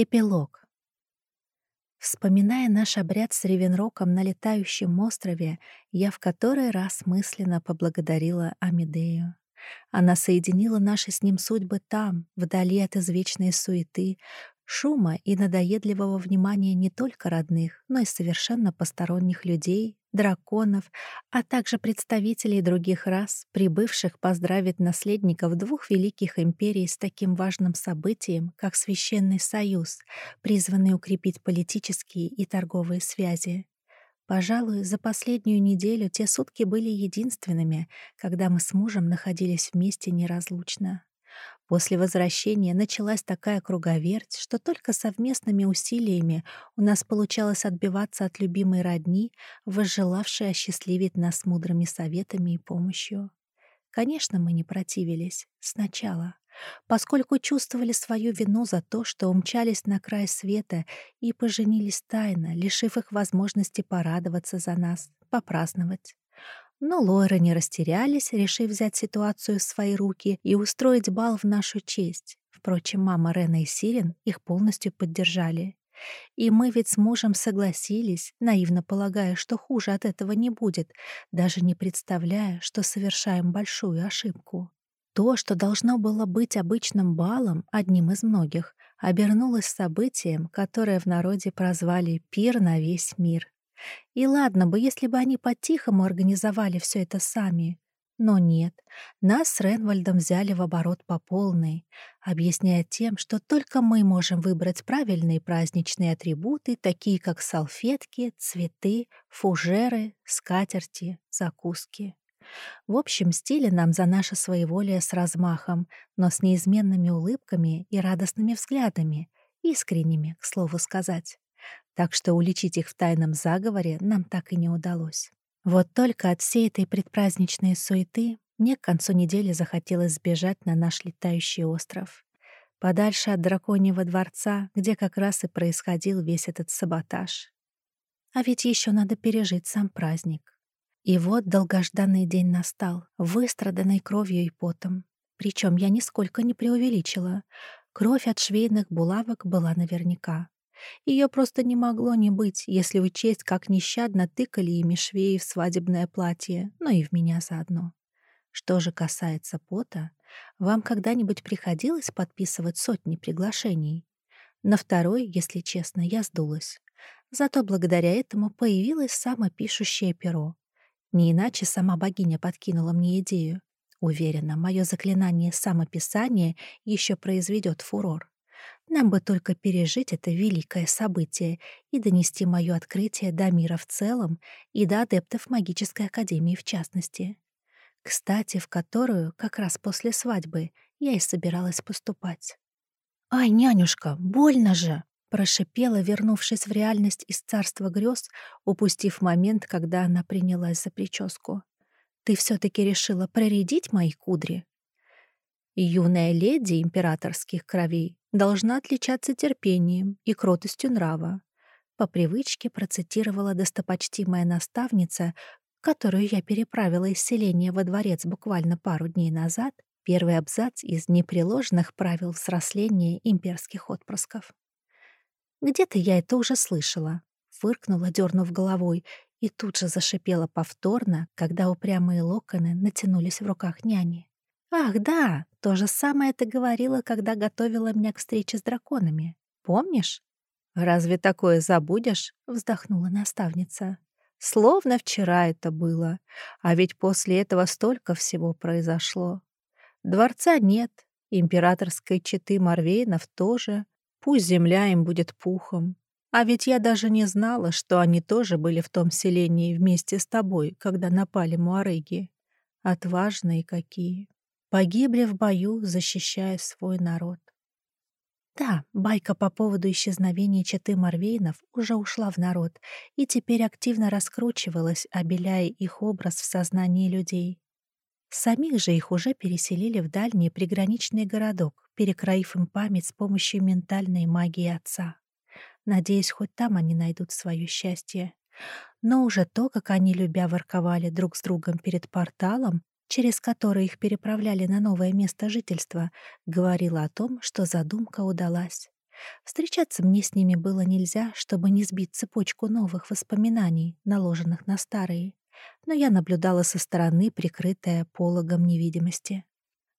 Эпилог. Вспоминая наш обряд с Ревенроком на летающем острове, я в который раз мысленно поблагодарила Амидею. Она соединила наши с ним судьбы там, вдали от извечной суеты, шума и надоедливого внимания не только родных, но и совершенно посторонних людей, драконов, а также представителей других рас, прибывших поздравить наследников двух великих империй с таким важным событием, как Священный Союз, призванный укрепить политические и торговые связи. Пожалуй, за последнюю неделю те сутки были единственными, когда мы с мужем находились вместе неразлучно. После возвращения началась такая круговерть, что только совместными усилиями у нас получалось отбиваться от любимой родни, возжелавшей осчастливить нас мудрыми советами и помощью. Конечно, мы не противились. Сначала. Поскольку чувствовали свою вину за то, что умчались на край света и поженились тайно, лишив их возможности порадоваться за нас, попраздновать. Но Лойры не растерялись, решив взять ситуацию в свои руки и устроить бал в нашу честь. Впрочем, мама Рена и Сирен их полностью поддержали. И мы ведь с мужем согласились, наивно полагая, что хуже от этого не будет, даже не представляя, что совершаем большую ошибку. То, что должно было быть обычным балом, одним из многих, обернулось событием, которое в народе прозвали «пир на весь мир». И ладно бы, если бы они по-тихому организовали все это сами. Но нет, нас с Ренвальдом взяли в оборот по полной, объясняя тем, что только мы можем выбрать правильные праздничные атрибуты, такие как салфетки, цветы, фужеры, скатерти, закуски. В общем стиле нам за наше своеволие с размахом, но с неизменными улыбками и радостными взглядами, искренними, к слову сказать так что уличить их в тайном заговоре нам так и не удалось. Вот только от всей этой предпраздничной суеты мне к концу недели захотелось сбежать на наш летающий остров. Подальше от драконьего дворца, где как раз и происходил весь этот саботаж. А ведь еще надо пережить сам праздник. И вот долгожданный день настал, выстраданный кровью и потом. Причем я нисколько не преувеличила. Кровь от швейных булавок была наверняка. Ее просто не могло не быть, если учесть, как нещадно тыкали ими швеи в свадебное платье, но и в меня заодно. Что же касается пота, вам когда-нибудь приходилось подписывать сотни приглашений? На второй, если честно, я сдулась. Зато благодаря этому появилось самопишущее перо. Не иначе сама богиня подкинула мне идею. Уверена, мое заклинание самописания еще произведет фурор. Нам бы только пережить это великое событие и донести мое открытие до мира в целом и до адептов магической академии в частности. Кстати, в которую как раз после свадьбы я и собиралась поступать. «Ай, нянюшка, больно же!» — прошипела, вернувшись в реальность из царства грез, упустив момент, когда она принялась за прическу. «Ты все-таки решила проредить мои кудри?» Юная леди императорских кровей должна отличаться терпением и кротостью нрава. По привычке процитировала достопочтимая наставница, которую я переправила из селения во дворец буквально пару дней назад, первый абзац из непреложных правил взросления имперских отпрысков. «Где-то я это уже слышала», — фыркнула, дернув головой, и тут же зашипела повторно, когда упрямые локоны натянулись в руках няни. «Ах, да, то же самое ты говорила, когда готовила меня к встрече с драконами. Помнишь?» «Разве такое забудешь?» — вздохнула наставница. «Словно вчера это было, а ведь после этого столько всего произошло. Дворца нет, императорской четы Марвейнов тоже, пусть земля им будет пухом. А ведь я даже не знала, что они тоже были в том селении вместе с тобой, когда напали муареги. Отважные какие!» Погибли в бою, защищая свой народ. Да, байка по поводу исчезновения четы Марвейнов уже ушла в народ и теперь активно раскручивалась, обеляя их образ в сознании людей. Самих же их уже переселили в дальний приграничный городок, перекроив им память с помощью ментальной магии отца. Надеюсь, хоть там они найдут свое счастье. Но уже то, как они, любя, ворковали друг с другом перед порталом, через который их переправляли на новое место жительства, говорила о том, что задумка удалась. Встречаться мне с ними было нельзя, чтобы не сбить цепочку новых воспоминаний, наложенных на старые. Но я наблюдала со стороны, прикрытая пологом невидимости.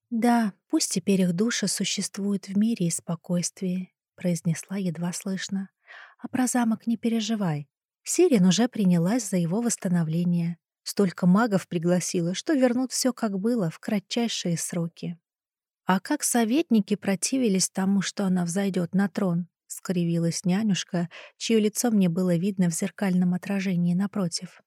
«Да, пусть теперь их души существуют в мире и спокойствии», — произнесла едва слышно. «А про замок не переживай. Сирин уже принялась за его восстановление. Столько магов пригласила, что вернут все как было в кратчайшие сроки». «А как советники противились тому, что она взойдет на трон?» — скривилась нянюшка, чье лицо мне было видно в зеркальном отражении напротив.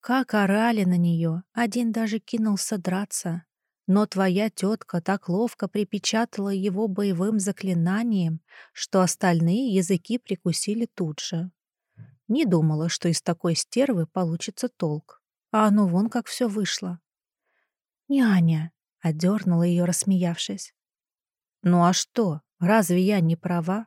Как орали на нее, один даже кинулся драться, но твоя тетка так ловко припечатала его боевым заклинанием, что остальные языки прикусили тут же. Не думала, что из такой стервы получится толк. А оно вон как все вышло. «Няня», — одернула ее, рассмеявшись. «Ну а что, разве я не права?»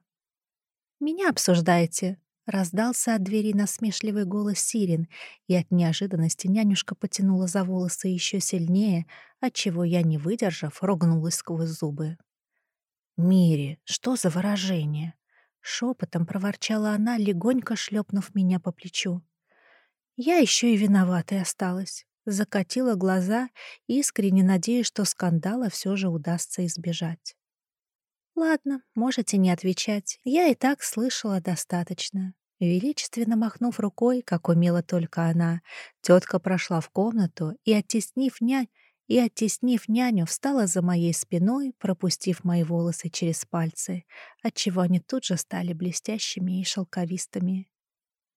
«Меня обсуждаете», Раздался от двери насмешливый голос Сирин, и от неожиданности нянюшка потянула за волосы еще сильнее, отчего я, не выдержав, ругнулась сквозь зубы. «Мири, что за выражение?» Шепотом проворчала она, легонько шлепнув меня по плечу. Я еще и виноватой осталась. Закатила глаза, искренне надеясь, что скандала все же удастся избежать. «Ладно, можете не отвечать. Я и так слышала достаточно. Величественно махнув рукой, как умела только она, тетка прошла в комнату и, оттеснив нянь, и, оттеснив няню, встала за моей спиной, пропустив мои волосы через пальцы, отчего они тут же стали блестящими и шелковистыми.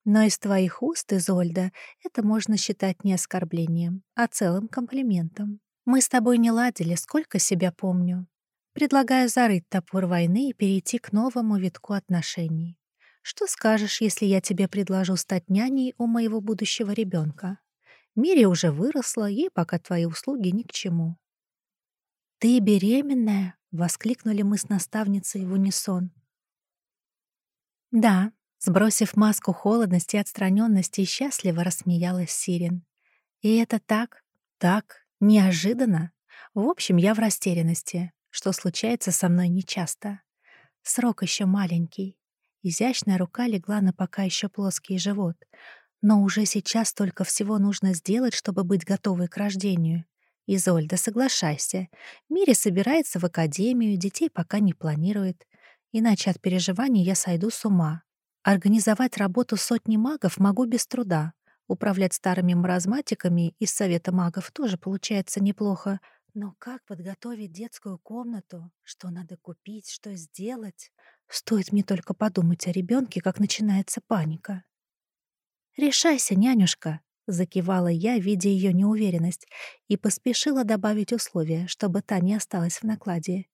Но из твоих уст, Изольда, это можно считать не оскорблением, а целым комплиментом. Мы с тобой не ладили, сколько себя помню. Предлагаю зарыть топор войны и перейти к новому витку отношений. Что скажешь, если я тебе предложу стать няней у моего будущего ребенка? Мири уже выросла, ей пока твои услуги ни к чему». «Ты беременная?» — воскликнули мы с наставницей в унисон. «Да», — сбросив маску холодности и отстраненности, счастливо рассмеялась Сирин. «И это так, так, неожиданно. В общем, я в растерянности, что случается со мной нечасто. Срок еще маленький. Изящная рука легла на пока еще плоский живот. Но уже сейчас только всего нужно сделать, чтобы быть готовой к рождению. Изольда, соглашайся. Мири собирается в академию, детей пока не планирует. Иначе от переживаний я сойду с ума. Организовать работу сотни магов могу без труда. Управлять старыми маразматиками из Совета магов тоже получается неплохо. Но как подготовить детскую комнату? Что надо купить, что сделать? Стоит мне только подумать о ребенке, как начинается паника. «Решайся, нянюшка», — закивала я, видя ее неуверенность, и поспешила добавить условия, чтобы та не осталась в накладе.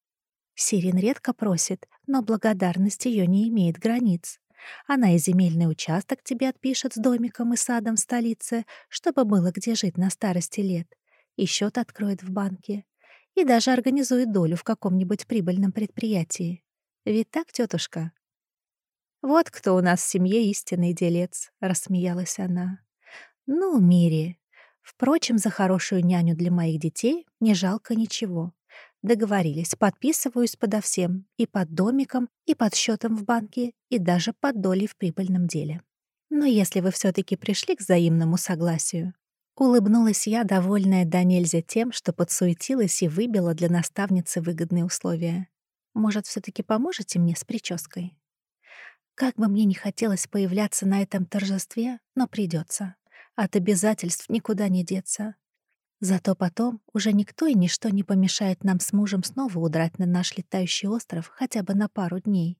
Сирин редко просит, но благодарность ее не имеет границ. Она и земельный участок тебе отпишет с домиком и садом в столице, чтобы было где жить на старости лет и счет откроет в банке, и даже организует долю в каком-нибудь прибыльном предприятии. Ведь так, тетушка? «Вот кто у нас в семье истинный делец», — рассмеялась она. «Ну, Мири. Впрочем, за хорошую няню для моих детей не жалко ничего. Договорились, подписываюсь подо всем, и под домиком, и под счетом в банке, и даже под долей в прибыльном деле. Но если вы все таки пришли к взаимному согласию, Улыбнулась я, довольная до нельзя тем, что подсуетилась и выбила для наставницы выгодные условия. Может, все таки поможете мне с прической? Как бы мне не хотелось появляться на этом торжестве, но придется. От обязательств никуда не деться. Зато потом уже никто и ничто не помешает нам с мужем снова удрать на наш летающий остров хотя бы на пару дней.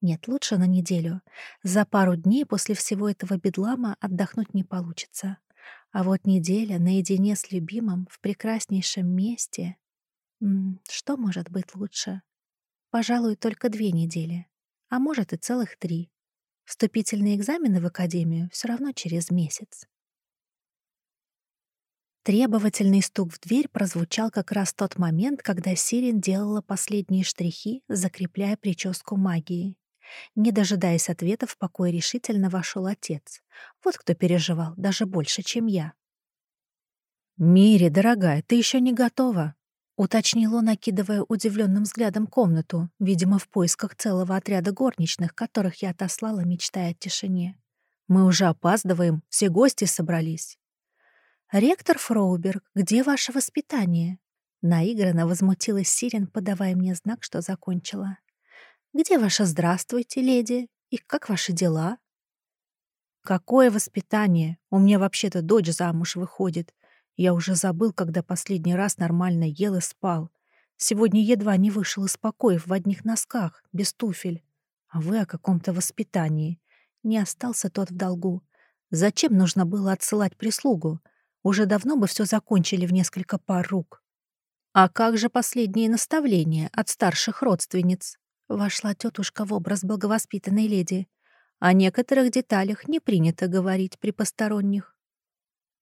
Нет, лучше на неделю. За пару дней после всего этого бедлама отдохнуть не получится. А вот неделя наедине с любимым в прекраснейшем месте... М -м, что может быть лучше? Пожалуй, только две недели. А может и целых три. Вступительные экзамены в академию все равно через месяц. Требовательный стук в дверь прозвучал как раз тот момент, когда Сирин делала последние штрихи, закрепляя прическу магии. Не дожидаясь ответа, в покой решительно вошел отец. Вот кто переживал, даже больше, чем я. «Мири, дорогая, ты еще не готова!» Уточнила, накидывая удивленным взглядом комнату, видимо, в поисках целого отряда горничных, которых я отослала, мечтая о тишине. «Мы уже опаздываем, все гости собрались». «Ректор Фроуберг, где ваше воспитание?» Наигранно возмутилась Сирен, подавая мне знак, что закончила. «Где ваше «здравствуйте, леди»? И как ваши дела?» «Какое воспитание? У меня вообще-то дочь замуж выходит. Я уже забыл, когда последний раз нормально ел и спал. Сегодня едва не вышел из покоев в одних носках, без туфель. А вы о каком-то воспитании. Не остался тот в долгу. Зачем нужно было отсылать прислугу? Уже давно бы все закончили в несколько пар рук. А как же последние наставления от старших родственниц? Вошла тетушка в образ благовоспитанной леди. О некоторых деталях не принято говорить при посторонних.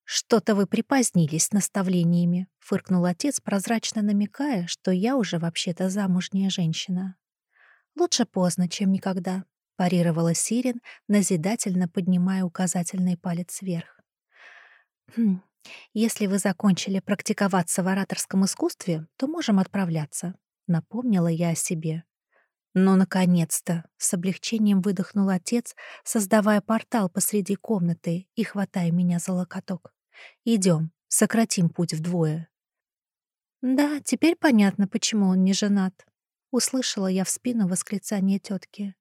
«Что-то вы припозднились с наставлениями», — фыркнул отец, прозрачно намекая, что я уже вообще-то замужняя женщина. «Лучше поздно, чем никогда», — парировала Сирен, назидательно поднимая указательный палец вверх. «Хм, если вы закончили практиковаться в ораторском искусстве, то можем отправляться», — напомнила я о себе. «Ну, наконец-то!» — с облегчением выдохнул отец, создавая портал посреди комнаты и хватая меня за локоток. Идем, сократим путь вдвое. Да, теперь понятно, почему он не женат. Услышала я в спину восклицание тетки.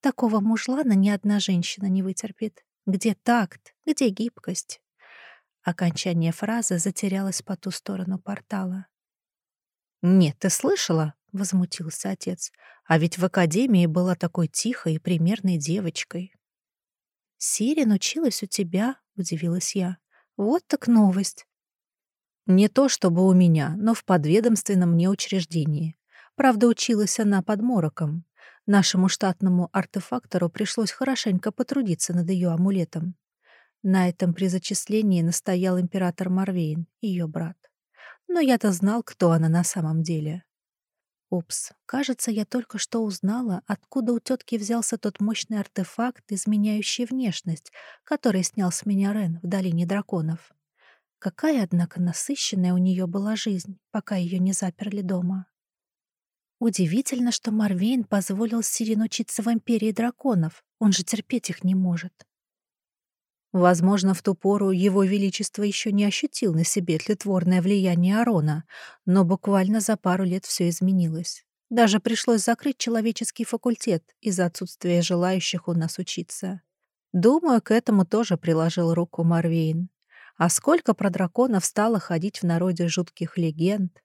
Такого мужлана ни одна женщина не вытерпит. Где такт? Где гибкость? Окончание фразы затерялось по ту сторону портала. «Нет, ты слышала?» — возмутился отец. «А ведь в академии была такой тихой и примерной девочкой». «Сирин училась у тебя?» — удивилась я. Вот так новость. Не то чтобы у меня, но в подведомственном мне учреждении. Правда, училась она под мороком. Нашему штатному артефактору пришлось хорошенько потрудиться над ее амулетом. На этом при зачислении настоял император Марвейн, ее брат. Но я-то знал, кто она на самом деле. Упс, кажется, я только что узнала, откуда у тетки взялся тот мощный артефакт, изменяющий внешность, который снял с меня Рен в долине драконов. Какая, однако, насыщенная у нее была жизнь, пока ее не заперли дома. Удивительно, что Марвейн позволил Сирин учиться в Империи драконов, он же терпеть их не может. Возможно, в ту пору его величество еще не ощутил на себе тлетворное влияние Арона, но буквально за пару лет все изменилось. Даже пришлось закрыть человеческий факультет из-за отсутствия желающих у нас учиться. Думаю, к этому тоже приложил руку Марвейн. А сколько про драконов стало ходить в народе жутких легенд.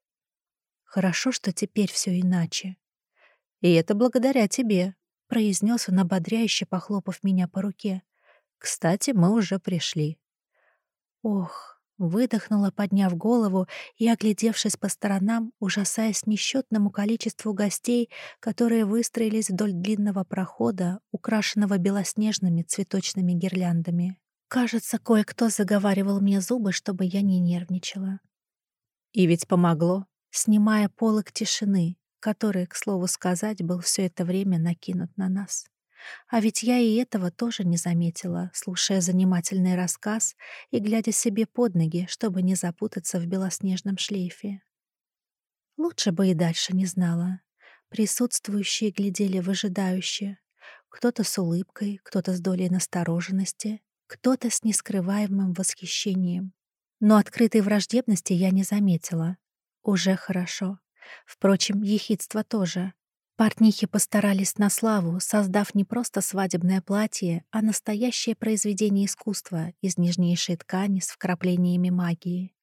Хорошо, что теперь все иначе. И это благодаря тебе, — произнес он, ободряюще похлопав меня по руке. Кстати, мы уже пришли. Ох, выдохнула, подняв голову и, оглядевшись по сторонам, ужасаясь несчетному количеству гостей, которые выстроились вдоль длинного прохода, украшенного белоснежными цветочными гирляндами. Кажется, кое-кто заговаривал мне зубы, чтобы я не нервничала. И ведь помогло, снимая полок тишины, который, к слову сказать, был все это время накинут на нас. А ведь я и этого тоже не заметила, слушая занимательный рассказ и глядя себе под ноги, чтобы не запутаться в белоснежном шлейфе. Лучше бы и дальше не знала. Присутствующие глядели выжидающе. Кто-то с улыбкой, кто-то с долей настороженности, кто-то с нескрываемым восхищением. Но открытой враждебности я не заметила. Уже хорошо. Впрочем, ехидство тоже. Портнихи постарались на славу, создав не просто свадебное платье, а настоящее произведение искусства из нежнейшей ткани с вкраплениями магии.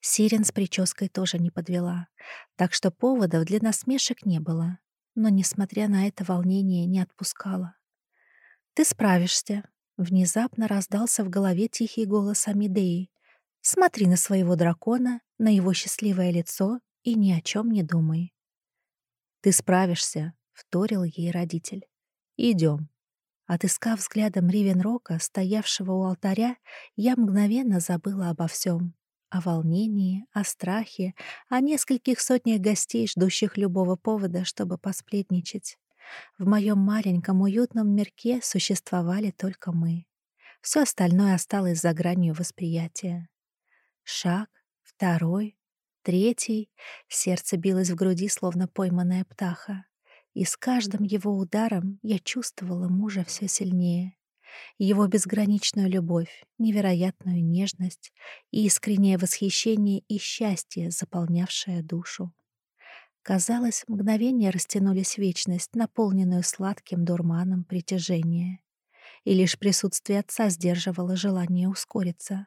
Сирен с прической тоже не подвела, так что поводов для насмешек не было. Но, несмотря на это, волнение не отпускало. «Ты справишься», — внезапно раздался в голове тихий голос Амидеи. «Смотри на своего дракона, на его счастливое лицо и ни о чем не думай». «Ты справишься», — вторил ей родитель. Идем. Отыскав взглядом Ривенрока, стоявшего у алтаря, я мгновенно забыла обо всем. О волнении, о страхе, о нескольких сотнях гостей, ждущих любого повода, чтобы посплетничать. В моем маленьком уютном мирке существовали только мы. Все остальное осталось за гранью восприятия. Шаг, второй, Третий — сердце билось в груди, словно пойманная птаха. И с каждым его ударом я чувствовала мужа все сильнее. Его безграничную любовь, невероятную нежность и искреннее восхищение и счастье, заполнявшее душу. Казалось, мгновения растянулись в вечность, наполненную сладким дурманом притяжения. И лишь присутствие отца сдерживало желание ускориться.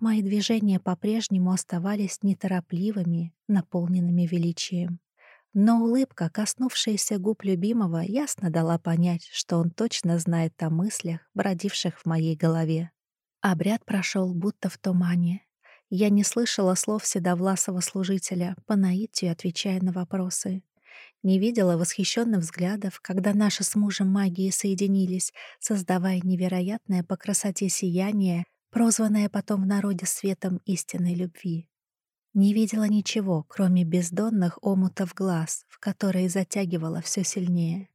Мои движения по-прежнему оставались неторопливыми, наполненными величием. Но улыбка, коснувшаяся губ любимого, ясно дала понять, что он точно знает о мыслях, бродивших в моей голове. Обряд прошел будто в тумане. Я не слышала слов седовласого служителя, по наитию отвечая на вопросы. Не видела восхищенных взглядов, когда наши с мужем магии соединились, создавая невероятное по красоте сияние, прозванное потом в народе светом истинной любви. Не видела ничего, кроме бездонных омутов глаз, в которые затягивало все сильнее.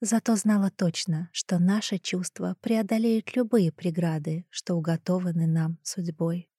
Зато знала точно, что наши чувства преодолеют любые преграды, что уготованы нам судьбой.